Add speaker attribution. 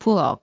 Speaker 1: pull up.